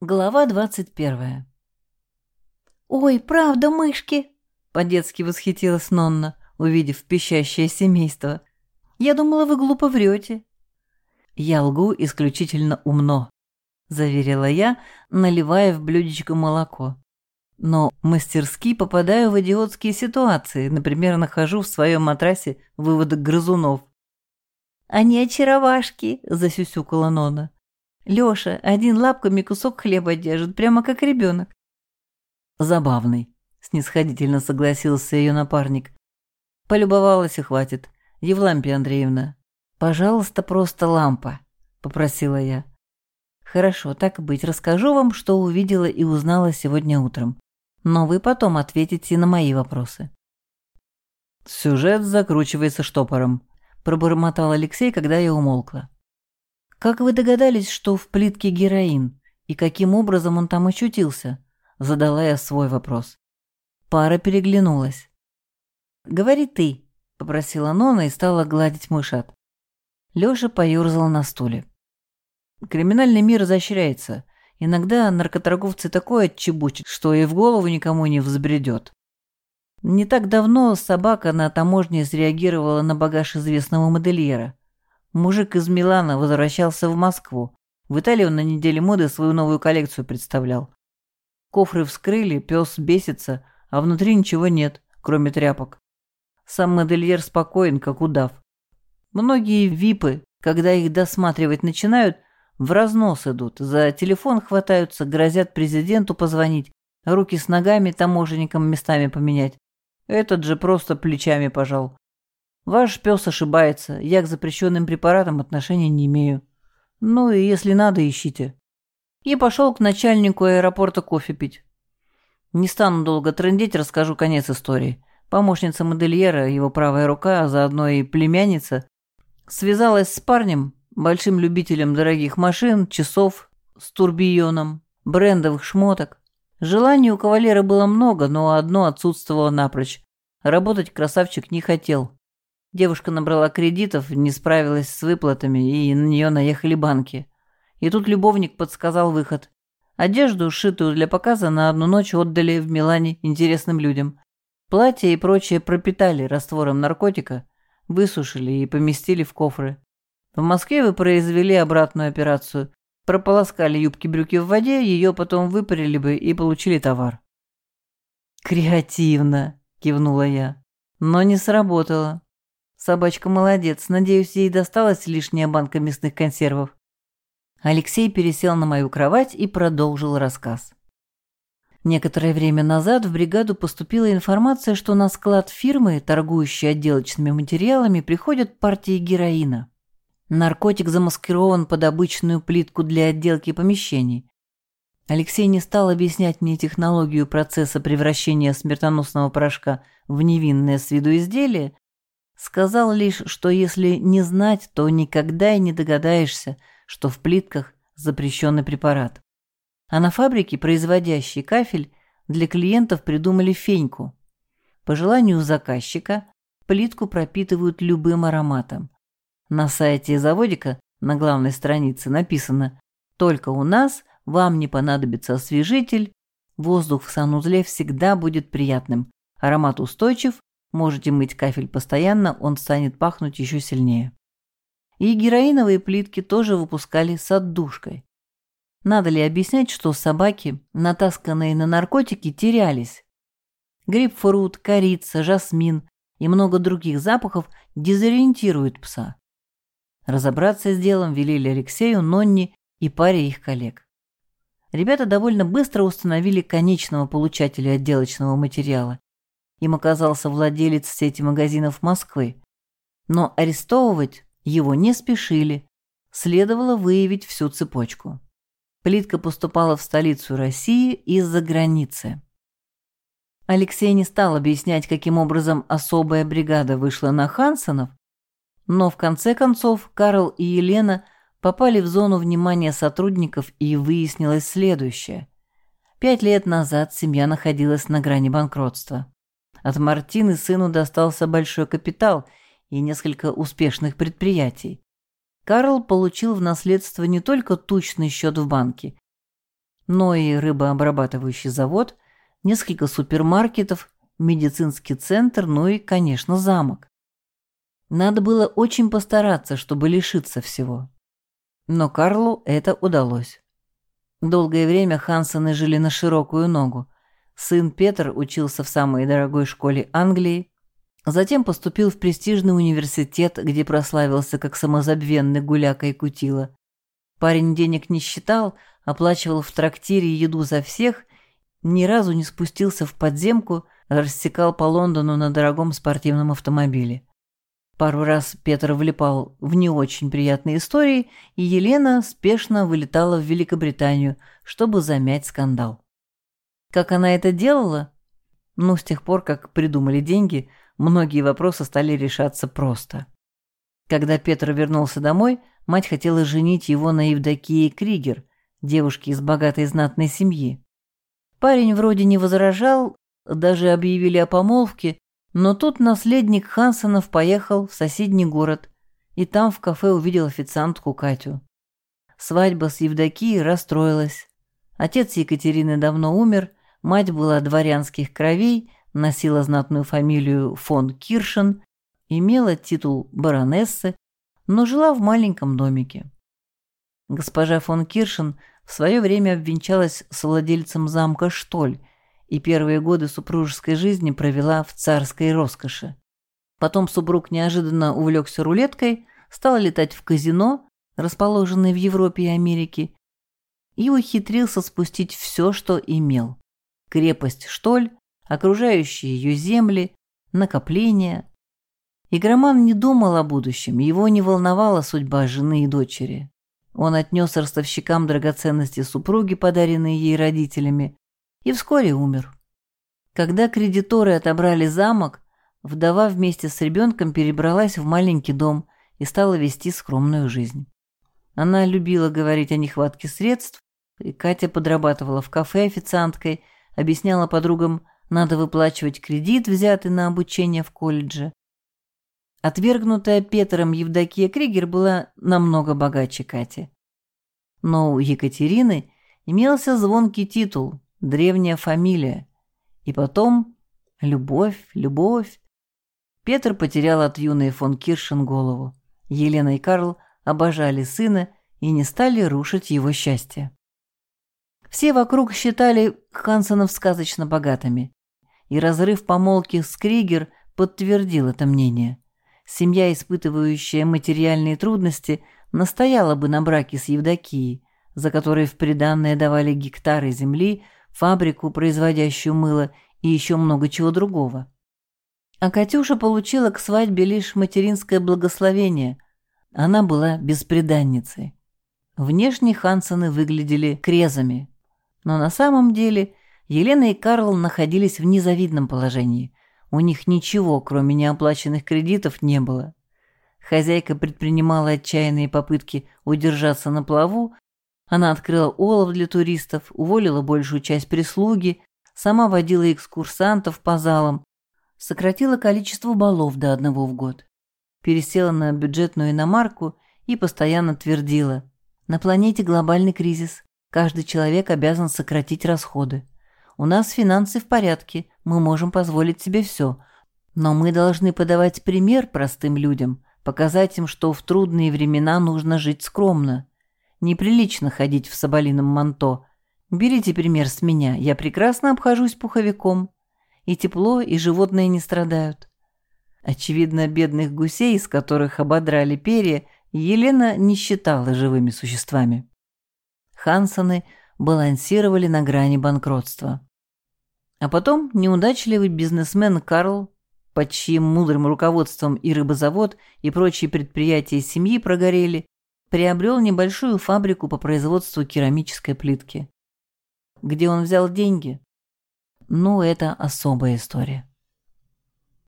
Глава двадцать первая. «Ой, правда, мышки!» — по-детски восхитилась Нонна, увидев пищащее семейство. «Я думала, вы глупо врете». «Я лгу исключительно умно», — заверила я, наливая в блюдечко молоко. «Но мастерски попадаю в идиотские ситуации, например, нахожу в своем матрасе выводок грызунов». «Они очаровашки!» — засюсюкала Нонна. Лёша один лапками кусок хлеба держит, прямо как ребенок. Забавный, снисходительно согласился ее напарник. Полюбовалась и хватит. Евлампия Андреевна. Пожалуйста, просто лампа, попросила я. Хорошо, так и быть, расскажу вам, что увидела и узнала сегодня утром. Но вы потом ответите на мои вопросы. Сюжет закручивается штопором, пробормотал Алексей, когда я умолкла. «Как вы догадались, что в плитке героин? И каким образом он там очутился?» Задала я свой вопрос. Пара переглянулась. «Говори ты», — попросила Нона и стала гладить мышат. Лёша поёрзал на стуле. «Криминальный мир изощряется. Иногда наркоторговцы такое отчебучат, что и в голову никому не взбредёт. Не так давно собака на таможне среагировала на багаж известного модельера. Мужик из Милана возвращался в Москву. В Италии он на неделе моды свою новую коллекцию представлял. Кофры вскрыли, пес бесится, а внутри ничего нет, кроме тряпок. Сам модельер спокоен, как удав. Многие випы, когда их досматривать начинают, в разнос идут, за телефон хватаются, грозят президенту позвонить, руки с ногами таможенникам местами поменять. Этот же просто плечами пожал. Ваш пес ошибается, я к запрещенным препаратам отношения не имею. Ну и если надо, ищите. И пошел к начальнику аэропорта кофе пить. Не стану долго трындеть, расскажу конец истории. Помощница модельера, его правая рука, а заодно и племянница, связалась с парнем, большим любителем дорогих машин, часов с турбионом, брендовых шмоток. Желаний у кавалера было много, но одно отсутствовало напрочь. Работать красавчик не хотел. Девушка набрала кредитов, не справилась с выплатами, и на нее наехали банки. И тут любовник подсказал выход. Одежду, сшитую для показа, на одну ночь отдали в Милане интересным людям. Платья и прочее пропитали раствором наркотика, высушили и поместили в кофры. В Москве вы произвели обратную операцию. Прополоскали юбки-брюки в воде, ее потом выпарили бы и получили товар. «Креативно!» – кивнула я. «Но не сработало. Собачка молодец, надеюсь, ей досталась лишняя банка мясных консервов. Алексей пересел на мою кровать и продолжил рассказ. Некоторое время назад в бригаду поступила информация, что на склад фирмы, торгующей отделочными материалами, приходят партии героина. Наркотик замаскирован под обычную плитку для отделки помещений. Алексей не стал объяснять мне технологию процесса превращения смертоносного порошка в невинное с виду изделие, Сказал лишь, что если не знать, то никогда и не догадаешься, что в плитках запрещенный препарат. А на фабрике, производящей кафель, для клиентов придумали феньку. По желанию заказчика плитку пропитывают любым ароматом. На сайте заводика на главной странице написано «Только у нас вам не понадобится освежитель, воздух в санузле всегда будет приятным, аромат устойчив, Можете мыть кафель постоянно, он станет пахнуть еще сильнее. И героиновые плитки тоже выпускали с отдушкой. Надо ли объяснять, что собаки, натасканные на наркотики, терялись? Грейпфрут, корица, жасмин и много других запахов дезориентируют пса. Разобраться с делом велели Алексею, Нонни и паре их коллег. Ребята довольно быстро установили конечного получателя отделочного материала им оказался владелец сети магазинов Москвы. Но арестовывать его не спешили. Следовало выявить всю цепочку. Плитка поступала в столицу России из-за границы. Алексей не стал объяснять, каким образом особая бригада вышла на Хансонов, но в конце концов Карл и Елена попали в зону внимания сотрудников и выяснилось следующее. Пять лет назад семья находилась на грани банкротства. От Мартины сыну достался большой капитал и несколько успешных предприятий. Карл получил в наследство не только тучный счет в банке, но и рыбообрабатывающий завод, несколько супермаркетов, медицинский центр, ну и, конечно, замок. Надо было очень постараться, чтобы лишиться всего. Но Карлу это удалось. Долгое время Хансены жили на широкую ногу. Сын Петр учился в самой дорогой школе Англии, затем поступил в престижный университет, где прославился как самозабвенный гуляка и кутила. Парень денег не считал, оплачивал в трактире еду за всех, ни разу не спустился в подземку, рассекал по Лондону на дорогом спортивном автомобиле. Пару раз Петр влипал в не очень приятные истории, и Елена спешно вылетала в Великобританию, чтобы замять скандал. Как она это делала? Ну, с тех пор, как придумали деньги, многие вопросы стали решаться просто. Когда Петр вернулся домой, мать хотела женить его на Евдокии Кригер, девушке из богатой знатной семьи. Парень вроде не возражал, даже объявили о помолвке, но тут наследник Хансонов поехал в соседний город и там в кафе увидел официантку Катю. Свадьба с Евдокией расстроилась. Отец Екатерины давно умер, мать была дворянских кровей, носила знатную фамилию фон Киршен, имела титул баронессы, но жила в маленьком домике. Госпожа фон Киршен в свое время обвенчалась с владельцем замка Штоль и первые годы супружеской жизни провела в царской роскоши. Потом супруг неожиданно увлекся рулеткой, стал летать в казино, расположенное в Европе и Америке, и ухитрился спустить все, что имел. Крепость Штоль, окружающие ее земли, накопления. Игроман не думал о будущем, его не волновала судьба жены и дочери. Он отнес ростовщикам драгоценности супруги, подаренные ей родителями, и вскоре умер. Когда кредиторы отобрали замок, вдова вместе с ребенком перебралась в маленький дом и стала вести скромную жизнь. Она любила говорить о нехватке средств, и Катя подрабатывала в кафе официанткой, объясняла подругам, надо выплачивать кредит, взятый на обучение в колледже. Отвергнутая Петром Евдокия Кригер была намного богаче Кати. Но у Екатерины имелся звонкий титул древняя фамилия. И потом любовь, любовь. Петр потерял от юной фон Киршен голову. Елена и Карл обожали сына и не стали рушить его счастье. Все вокруг считали Хансонов сказочно богатыми, и разрыв помолвки с Кригер подтвердил это мнение. Семья, испытывающая материальные трудности, настояла бы на браке с Евдокией, за которой в приданное давали гектары земли, фабрику, производящую мыло и еще много чего другого. А Катюша получила к свадьбе лишь материнское благословение. Она была беспреданницей. Внешне Хансены выглядели крезами, но на самом деле Елена и Карл находились в незавидном положении. У них ничего, кроме неоплаченных кредитов, не было. Хозяйка предпринимала отчаянные попытки удержаться на плаву, она открыла олов для туристов, уволила большую часть прислуги, сама водила экскурсантов по залам, сократила количество балов до одного в год, пересела на бюджетную иномарку и постоянно твердила «На планете глобальный кризис, каждый человек обязан сократить расходы. У нас финансы в порядке, мы можем позволить себе все, но мы должны подавать пример простым людям, показать им, что в трудные времена нужно жить скромно». Неприлично ходить в соболином манто. Берите пример с меня, я прекрасно обхожусь пуховиком. И тепло, и животные не страдают. Очевидно, бедных гусей, из которых ободрали перья, Елена не считала живыми существами. Хансоны балансировали на грани банкротства. А потом неудачливый бизнесмен Карл, под чьим мудрым руководством и рыбозавод, и прочие предприятия семьи прогорели, приобрел небольшую фабрику по производству керамической плитки. Где он взял деньги? Ну, это особая история.